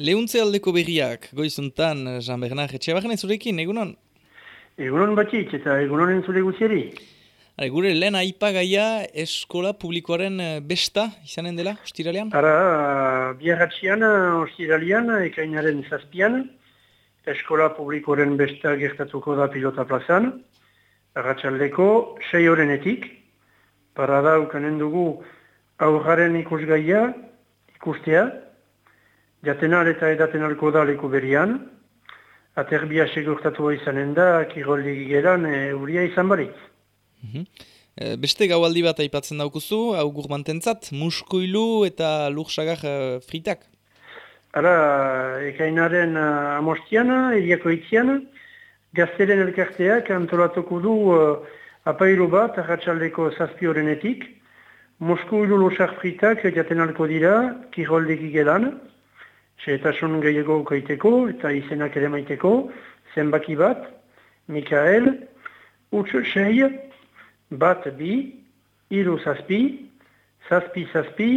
Lehuntze aldeko berriak, goizuntan, Jean Bernard, etxe bajan zurekin, egunon? Egunon batik eta egunon entzule guzieri. Are, gure lehen aipagaia eskola publikoaren eh, besta izanen dela, ostiralean? Ara, biarratxian, ostiralean, ekainaren zazpian, eskola publikoaren besta gertatuko da pilota plazan, arratsaldeko sei horrenetik, para da ukanen dugu aurraren ikusgaia, ikustea, Jatenar eta edatenarko da leku berian, aterbia segurtatu izanen da, kiroldi geran, e, uria izan baritz. Mm beste gaualdi bat aipatzen daukuzu, augur mantentzat, muskoilu eta lursagar e, fritak? Ara, ekainaren uh, amostiana, eriako itziana, gazteren elkarteak antolatuko du uh, apairu bat, arratsaldeko zazpi horrenetik, muskoilu lursak fritak jatenalko dira, kiroldi geran, Zeretasun gehiago ukaiteko eta izenak ere maiteko, zenbaki bat, Mikael, utx sei, bat bi, iru zazpi, zazpi zazpi,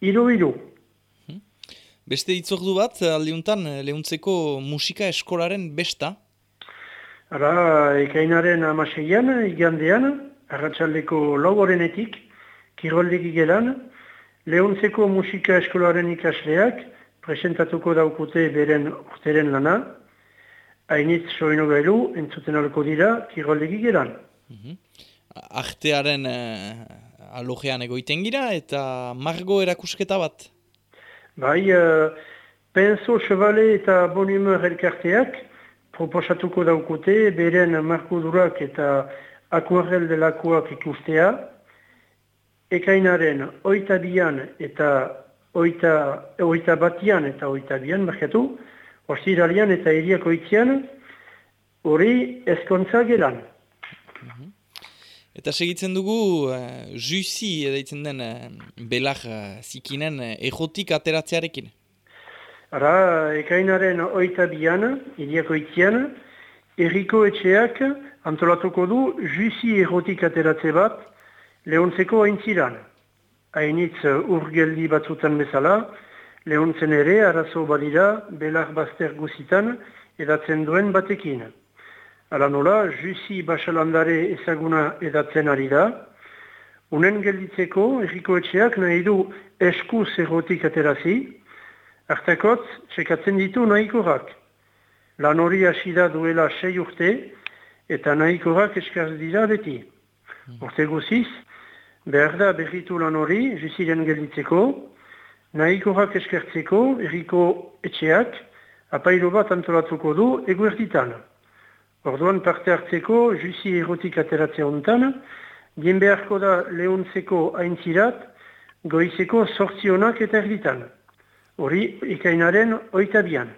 iru iru. Beste itzordu bat, aldiuntan, lehuntzeko musika eskolaren besta? Ara, ekainaren amaseian, igandean, arratsaldeko lau horrenetik, kiroldegi gelan, lehuntzeko musika eskolaren ikasleak, presentatuko daukute beren urteren lana, hainitz soino gailu entzuten alko dira kiroldegi geran. Mm Artearen uh, alogean egoiten gira eta margo erakusketa bat? Bai, uh, penso, chevale eta bonhumeur elkarteak proposatuko daukute beren marko durak eta akuarel delakoak ikustea, ekainaren oitabian eta oita, oita batian eta oita bian, markatu, ostiralian eta iriako itzian, hori eskontza gelan. Mhm. Eta segitzen dugu, uh, juzi edaitzen den uh, belar uh, zikinen uh, egotik ateratzearekin? Ara, ekainaren oita bian, iriako itzian, erriko etxeak antolatuko du juzi egotik ateratze bat lehontzeko aintziran hainitz uh, urgeldi batzutan bezala, lehontzen ere arazo badira belar bazter guzitan edatzen duen batekin. Ala nola, juzi basalandare ezaguna edatzen ari da, unen gelditzeko erriko etxeak nahi du esku zerrotik aterazi, hartakotz txekatzen ditu nahikorak. Lan hori asida duela sei urte eta nahikorak eskaz dira beti. Urte guziz, behar da berritu lan hori, juziren gelditzeko, nahikorak eskertzeko, erriko etxeak, apailo bat antolatuko du eguerditan. Orduan parte hartzeko, juzi erotik ateratzea hontan, dien beharko da lehontzeko haintzirat, goizeko sortzionak eta erditan. Hori, ikainaren oitabian.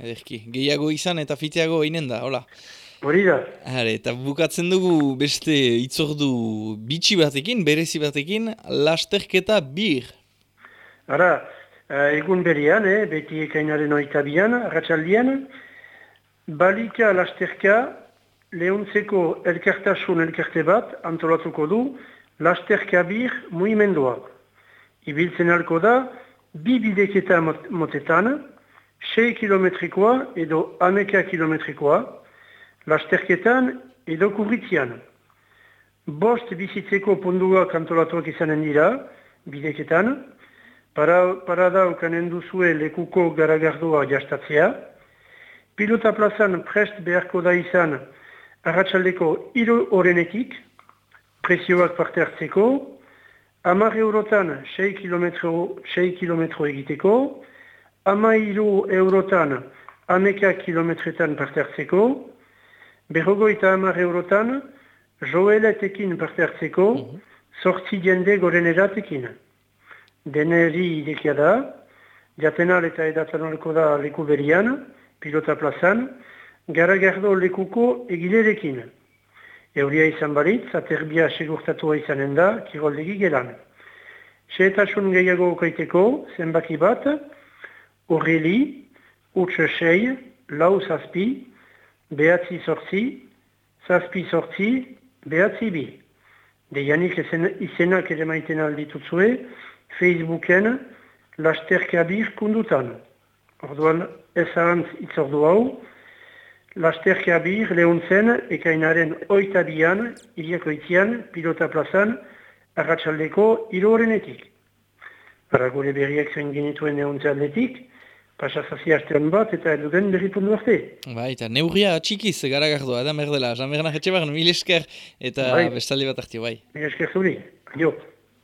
Ederki, gehiago izan eta fiteago inen da, hola. Hori da. Hare, eta bukatzen dugu beste itzordu bitxi batekin, berezi batekin, lasterketa bir. Hara, eh, egun berian, eh, beti ekainaren oita bian, ratxaldian, balika lasterka lehuntzeko elkartasun elkarte bat antolatuko du lasterka bir muimendua. Ibiltzen alko da, bi bideketa motetan, 6 kilometrikoa edo ameka kilometrikoa, lasterketan edo kurritzian. Bost bizitzeko pondua kantolatuak izanen dira, bideketan, para, para da ukanen duzue lekuko garagardoa jastatzea, pilota plazan prest beharko da izan arratsaldeko hiru horrenetik, presioak parte hartzeko, amar eurotan 6 kilometro, 6 kilometro egiteko, ama hiru eurotan ameka kilometretan parte hartzeko, Berrogoita hamar eurotan, joeletekin parte hartzeko, sortzi mhm. jende goren eratekin. Deneri idekia da, jatenal eta edatanolko da leku berian, pilota plazan, garagardo lekuko egilerekin. Euria izan baritz, aterbia segurtatua izanen da, kiroldegi gelan. Seetasun gehiago okaiteko, zenbaki bat, horreli, utxe sei, lau zazpi, behatzi sortzi, zazpi sortzi, behatzi bi. De janik izenak ere maiten alditutzue, Facebooken lasterka bir kundutan. orduan ez ahantz itzordu hau, Lasterkea bir lehun zen, ekainaren oita bian, iriako itzian, pilota plazan, arratsaldeko hilo horrenetik. Para gure berriak zein genituen lehun atletik, pasazazi artean bat eta edugen berripundu arte. Bai, eta neurria txikiz garagardoa, da merdela, Jean Bernard Etxebar, mil esker eta bai. bestaldi bat hartio, bai. Mil esker zuri, adio.